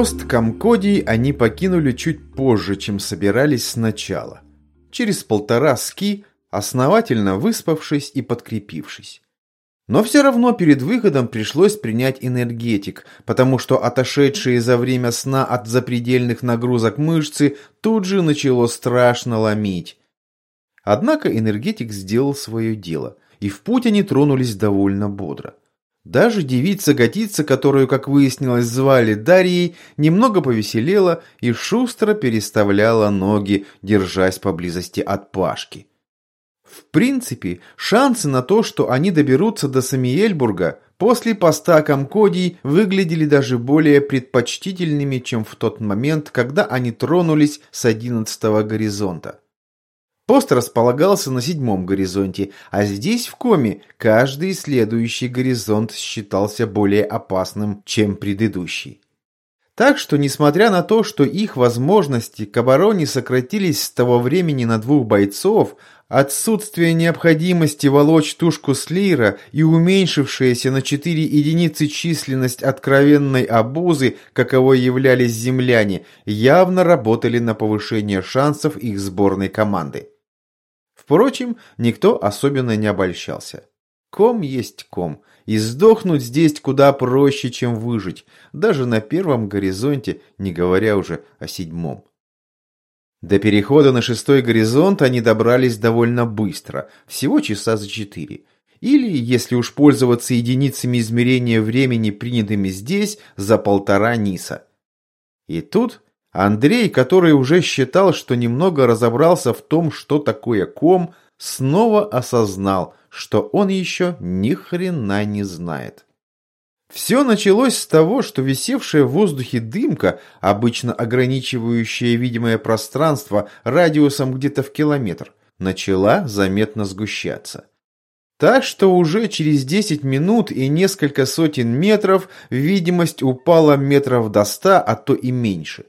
Пост Камкодий они покинули чуть позже, чем собирались сначала. Через полтора ски, основательно выспавшись и подкрепившись. Но все равно перед выходом пришлось принять энергетик, потому что отошедшие за время сна от запредельных нагрузок мышцы тут же начало страшно ломить. Однако энергетик сделал свое дело, и в путь они тронулись довольно бодро. Даже девица-готица, которую, как выяснилось, звали Дарьей, немного повеселела и шустро переставляла ноги, держась поблизости от Пашки. В принципе, шансы на то, что они доберутся до Самиельбурга, после поста Камкодий выглядели даже более предпочтительными, чем в тот момент, когда они тронулись с одиннадцатого горизонта. Пост располагался на седьмом горизонте, а здесь, в Коме, каждый следующий горизонт считался более опасным, чем предыдущий. Так что, несмотря на то, что их возможности к обороне сократились с того времени на двух бойцов, отсутствие необходимости волочь тушку Слира и уменьшившаяся на 4 единицы численность откровенной обузы, каковой являлись земляне, явно работали на повышение шансов их сборной команды. Впрочем, никто особенно не обольщался. Ком есть ком, и сдохнуть здесь куда проще, чем выжить, даже на первом горизонте, не говоря уже о седьмом. До перехода на шестой горизонт они добрались довольно быстро, всего часа за четыре. Или, если уж пользоваться единицами измерения времени, принятыми здесь, за полтора ниса. И тут Андрей, который уже считал, что немного разобрался в том, что такое ком, снова осознал, что он еще ни хрена не знает. Все началось с того, что висевшая в воздухе дымка, обычно ограничивающая видимое пространство радиусом где-то в километр, начала заметно сгущаться. Так что уже через 10 минут и несколько сотен метров видимость упала метров до 100, а то и меньше.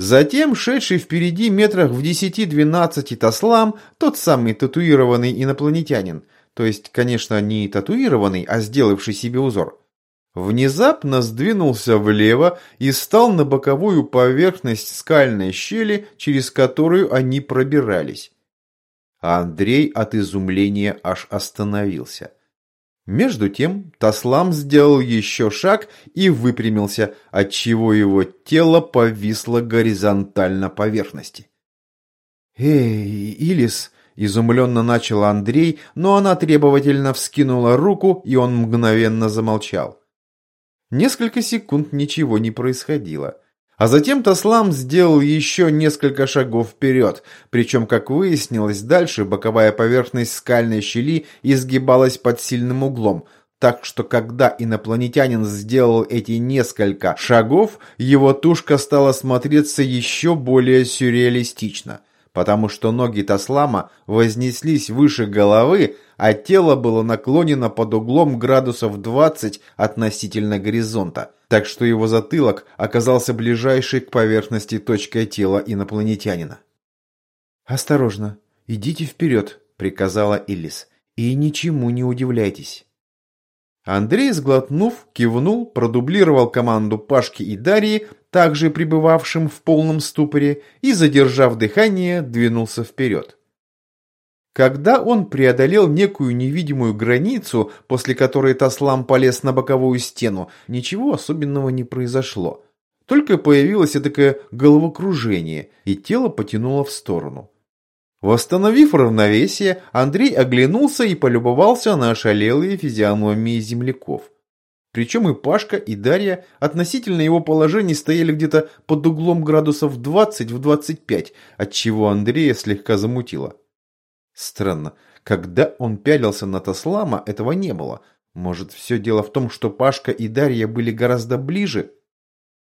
Затем шедший впереди метрах в десяти-двенадцати Таслам, тот самый татуированный инопланетянин, то есть, конечно, не татуированный, а сделавший себе узор, внезапно сдвинулся влево и стал на боковую поверхность скальной щели, через которую они пробирались. А Андрей от изумления аж остановился. Между тем Таслам сделал еще шаг и выпрямился, отчего его тело повисло горизонтально поверхности. «Эй, Илис!» – изумленно начал Андрей, но она требовательно вскинула руку, и он мгновенно замолчал. Несколько секунд ничего не происходило. А затем Таслам сделал еще несколько шагов вперед, причем, как выяснилось, дальше боковая поверхность скальной щели изгибалась под сильным углом, так что когда инопланетянин сделал эти несколько шагов, его тушка стала смотреться еще более сюрреалистично, потому что ноги Таслама вознеслись выше головы, а тело было наклонено под углом градусов 20 относительно горизонта, так что его затылок оказался ближайшей к поверхности точкой тела инопланетянина. «Осторожно, идите вперед», — приказала Иллис, — «и ничему не удивляйтесь». Андрей, сглотнув, кивнул, продублировал команду Пашки и Дарьи, также пребывавшим в полном ступоре, и, задержав дыхание, двинулся вперед. Когда он преодолел некую невидимую границу, после которой Таслам полез на боковую стену, ничего особенного не произошло. Только появилось такое головокружение, и тело потянуло в сторону. Восстановив равновесие, Андрей оглянулся и полюбовался на ошалелые физиономии земляков. Причем и Пашка, и Дарья относительно его положения стояли где-то под углом градусов 20 в 25, отчего Андрея слегка замутило. Странно, когда он пялился на Таслама, этого не было. Может, все дело в том, что Пашка и Дарья были гораздо ближе?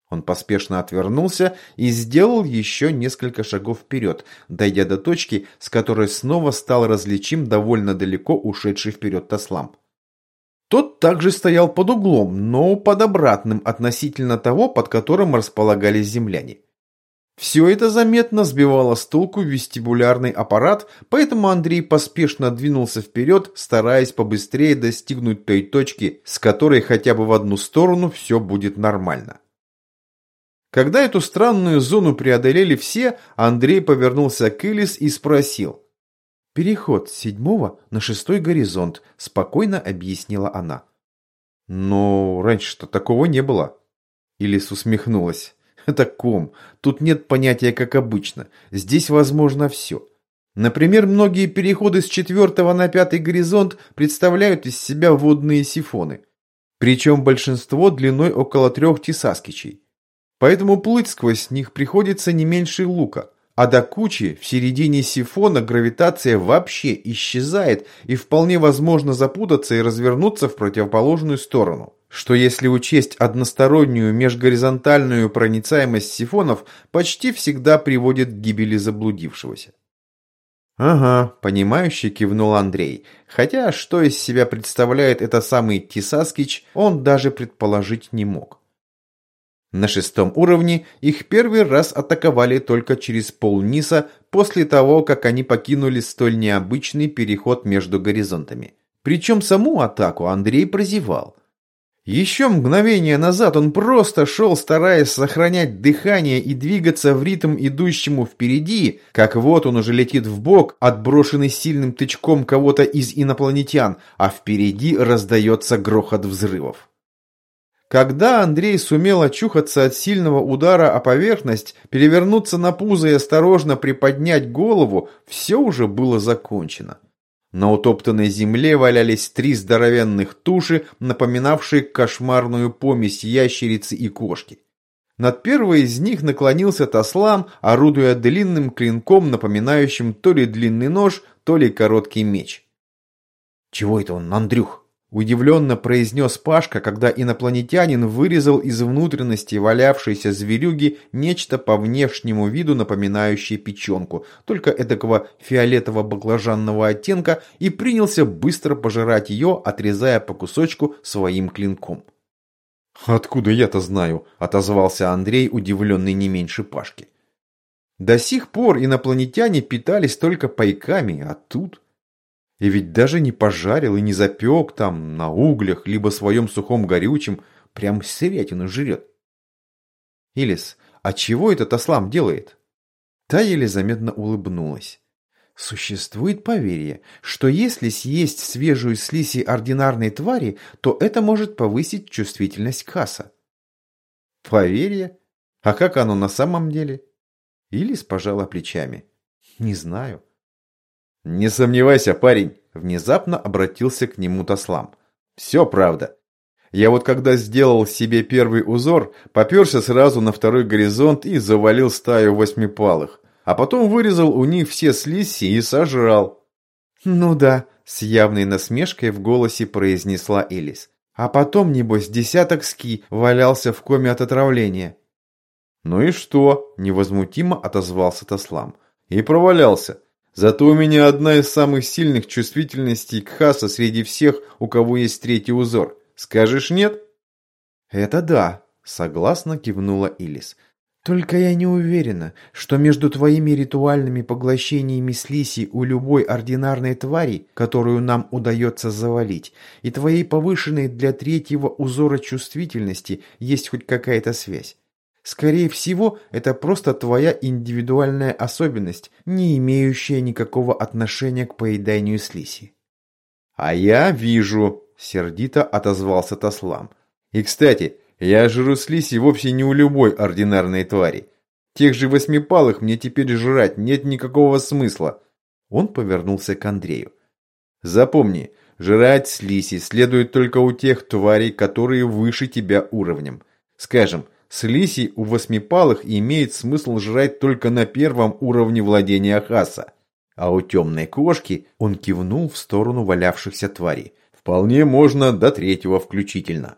Он поспешно отвернулся и сделал еще несколько шагов вперед, дойдя до точки, с которой снова стал различим довольно далеко ушедший вперед Таслам. Тот также стоял под углом, но под обратным относительно того, под которым располагались земляне. Все это заметно сбивало с толку вестибулярный аппарат, поэтому Андрей поспешно двинулся вперед, стараясь побыстрее достигнуть той точки, с которой хотя бы в одну сторону все будет нормально. Когда эту странную зону преодолели все, Андрей повернулся к Элис и спросил. «Переход с седьмого на шестой горизонт», – спокойно объяснила она. «Но раньше-то такого не было». Илис усмехнулась. «Это ком. Тут нет понятия как обычно. Здесь возможно все». Например, многие переходы с четвертого на пятый горизонт представляют из себя водные сифоны. Причем большинство длиной около трех тесаскичей. Поэтому плыть сквозь них приходится не меньше лука. А до кучи в середине сифона гравитация вообще исчезает и вполне возможно запутаться и развернуться в противоположную сторону. Что если учесть одностороннюю межгоризонтальную проницаемость сифонов, почти всегда приводит к гибели заблудившегося. «Ага», – понимающе кивнул Андрей. Хотя, что из себя представляет это самый Тисаскич, он даже предположить не мог. На шестом уровне их первый раз атаковали только через полниса после того, как они покинули столь необычный переход между горизонтами. Причем саму атаку Андрей прозевал. Еще мгновение назад он просто шел, стараясь сохранять дыхание и двигаться в ритм идущему впереди, как вот он уже летит в бок, отброшенный сильным тычком кого-то из инопланетян, а впереди раздается грохот взрывов. Когда Андрей сумел очухаться от сильного удара о поверхность, перевернуться на пузо и осторожно приподнять голову, все уже было закончено. На утоптанной земле валялись три здоровенных туши, напоминавшие кошмарную помесь ящерицы и кошки. Над первой из них наклонился Таслам, орудуя длинным клинком, напоминающим то ли длинный нож, то ли короткий меч. «Чего это он, Андрюх?» Удивленно произнес Пашка, когда инопланетянин вырезал из внутренности валявшейся зверюги нечто по внешнему виду напоминающее печенку, только эдакого фиолетово-баклажанного оттенка, и принялся быстро пожирать ее, отрезая по кусочку своим клинком. «Откуда я-то знаю?» – отозвался Андрей, удивленный не меньше Пашки. До сих пор инопланетяне питались только пайками, а тут... И ведь даже не пожарил и не запек там на углях, либо своем сухом горючем, прям сырятину жрет. Илис, а чего этот ослам делает? Та еле заметно улыбнулась. Существует поверье, что если съесть свежую слизи ординарной твари, то это может повысить чувствительность касса. Поверье? А как оно на самом деле? Илис пожала плечами. Не знаю. «Не сомневайся, парень», – внезапно обратился к нему Таслам. «Все правда. Я вот когда сделал себе первый узор, поперся сразу на второй горизонт и завалил стаю восьмипалых, а потом вырезал у них все слизи и сожрал». «Ну да», – с явной насмешкой в голосе произнесла Элис. «А потом, небось, десяток ски валялся в коме от отравления». «Ну и что?» – невозмутимо отозвался Таслам. «И провалялся. Зато у меня одна из самых сильных чувствительностей к Хаса среди всех, у кого есть третий узор. Скажешь нет? Это да, согласно кивнула Илис. Только я не уверена, что между твоими ритуальными поглощениями слизи у любой ординарной твари, которую нам удается завалить, и твоей повышенной для третьего узора чувствительности есть хоть какая-то связь. Скорее всего, это просто твоя индивидуальная особенность, не имеющая никакого отношения к поеданию слизи. «А я вижу», – сердито отозвался Таслам. «И, кстати, я жру слизи вовсе не у любой ординарной твари. Тех же восьмипалых мне теперь жрать нет никакого смысла». Он повернулся к Андрею. «Запомни, жрать слизи следует только у тех тварей, которые выше тебя уровнем. Скажем, Слизи у восьмипалых имеет смысл жрать только на первом уровне владения Хаса. А у темной кошки он кивнул в сторону валявшихся тварей. Вполне можно до третьего включительно.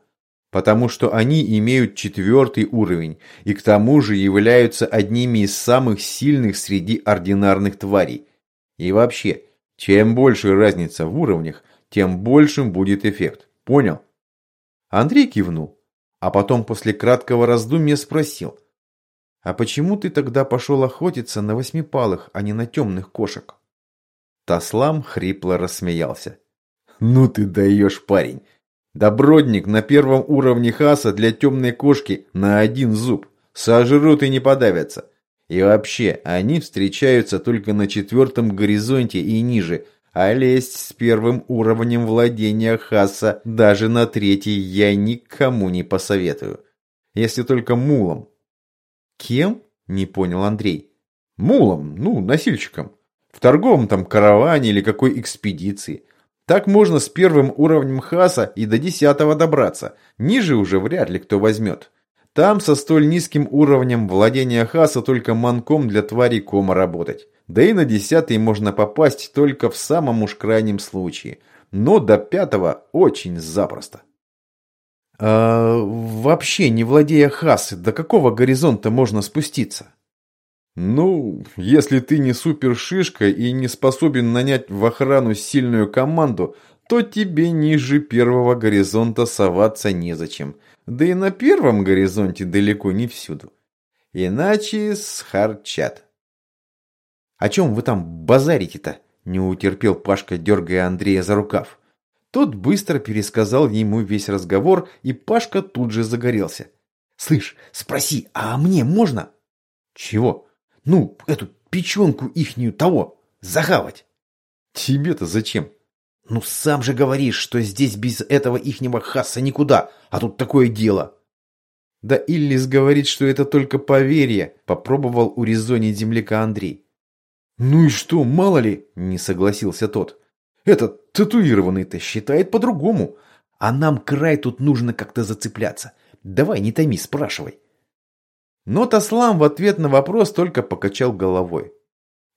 Потому что они имеют четвертый уровень и к тому же являются одними из самых сильных среди ординарных тварей. И вообще, чем больше разница в уровнях, тем большим будет эффект. Понял? Андрей кивнул а потом после краткого раздумья спросил. «А почему ты тогда пошел охотиться на восьмипалых, а не на темных кошек?» Таслам хрипло рассмеялся. «Ну ты даешь, парень! Добродник на первом уровне хаса для темной кошки на один зуб. Сожрут и не подавятся. И вообще, они встречаются только на четвертом горизонте и ниже, а лезть с первым уровнем владения Хаса даже на третий я никому не посоветую. Если только мулом. Кем? Не понял Андрей. Мулом, ну, носильщиком. В торговом там караване или какой экспедиции. Так можно с первым уровнем Хаса и до десятого добраться. Ниже уже вряд ли кто возьмет. Там со столь низким уровнем владения Хаса только манком для тварей кома работать. Да и на десятый можно попасть только в самом уж крайнем случае. Но до пятого очень запросто. А, вообще, не владея Хасы, до какого горизонта можно спуститься? Ну, если ты не супершишка и не способен нанять в охрану сильную команду, то тебе ниже первого горизонта соваться незачем. Да и на первом горизонте далеко не всюду. Иначе схарчат. «О чем вы там базарите-то?» – не утерпел Пашка, дергая Андрея за рукав. Тот быстро пересказал ему весь разговор, и Пашка тут же загорелся. «Слышь, спроси, а мне можно?» «Чего?» Ну, эту печенку ихнюю того, захавать. Тебе-то зачем? Ну, сам же говоришь, что здесь без этого ихнего хаса никуда, а тут такое дело. Да Иллис говорит, что это только поверье, попробовал урезонить земляка Андрей. Ну и что, мало ли, не согласился тот. Этот татуированный-то считает по-другому. А нам край тут нужно как-то зацепляться. Давай, не томи, спрашивай. Но Таслам в ответ на вопрос только покачал головой.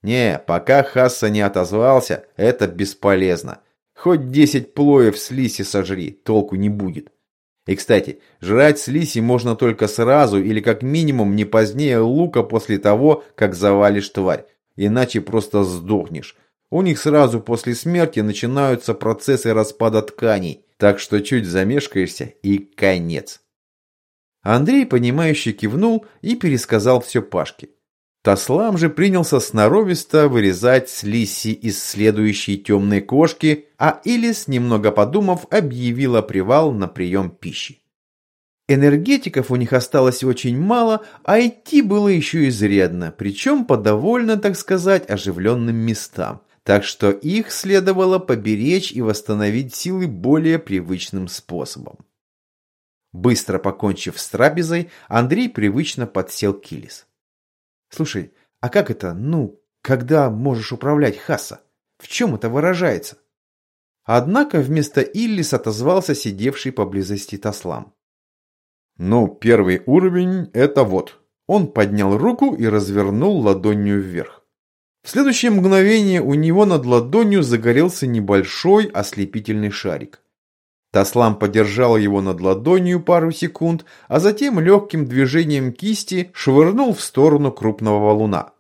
«Не, пока Хасса не отозвался, это бесполезно. Хоть десять плоев с лиси сожри, толку не будет. И, кстати, жрать с лиси можно только сразу или как минимум не позднее лука после того, как завалишь тварь, иначе просто сдохнешь. У них сразу после смерти начинаются процессы распада тканей, так что чуть замешкаешься и конец. Андрей, понимающе кивнул и пересказал все Пашке. Таслам же принялся сноровисто вырезать слиси из следующей темной кошки, а Илис, немного подумав, объявила привал на прием пищи. Энергетиков у них осталось очень мало, а идти было еще изрядно, причем по довольно, так сказать, оживленным местам, так что их следовало поберечь и восстановить силы более привычным способом. Быстро покончив с трапезой, Андрей привычно подсел Килис. «Слушай, а как это, ну, когда можешь управлять Хаса? В чем это выражается?» Однако вместо Иллис отозвался сидевший поблизости Таслам. «Ну, первый уровень – это вот». Он поднял руку и развернул ладонью вверх. В следующее мгновение у него над ладонью загорелся небольшой ослепительный шарик. Таслам подержал его над ладонью пару секунд, а затем легким движением кисти швырнул в сторону крупного валуна.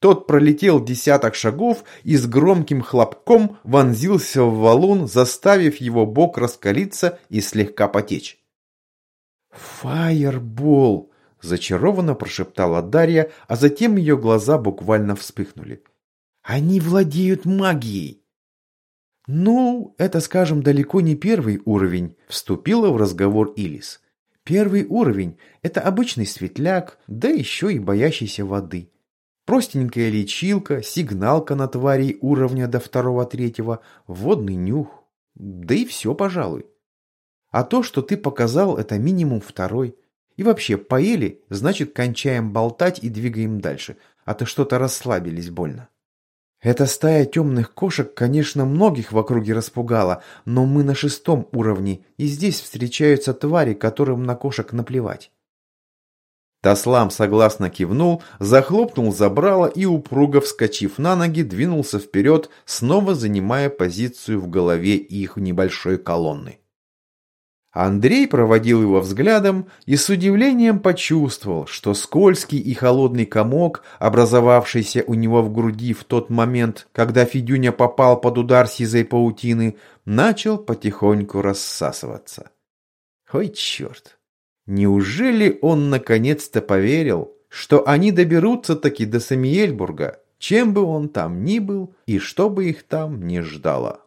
Тот пролетел десяток шагов и с громким хлопком вонзился в валун, заставив его бок раскалиться и слегка потечь. «Фаербол!» – зачарованно прошептала Дарья, а затем ее глаза буквально вспыхнули. «Они владеют магией!» «Ну, это, скажем, далеко не первый уровень», – вступила в разговор Илис. «Первый уровень – это обычный светляк, да еще и боящийся воды. Простенькая лечилка, сигналка на тварей уровня до второго-третьего, водный нюх, да и все, пожалуй. А то, что ты показал, это минимум второй. И вообще, поели, значит, кончаем болтать и двигаем дальше, а то что-то расслабились больно». Эта стая темных кошек, конечно, многих в округе распугала, но мы на шестом уровне, и здесь встречаются твари, которым на кошек наплевать. Таслам согласно кивнул, захлопнул забрало и, упруго вскочив на ноги, двинулся вперед, снова занимая позицию в голове их небольшой колонны. Андрей проводил его взглядом и с удивлением почувствовал, что скользкий и холодный комок, образовавшийся у него в груди в тот момент, когда Федюня попал под удар сизой паутины, начал потихоньку рассасываться. Ой, черт! Неужели он наконец-то поверил, что они доберутся таки до Самиельбурга, чем бы он там ни был и что бы их там ни ждало?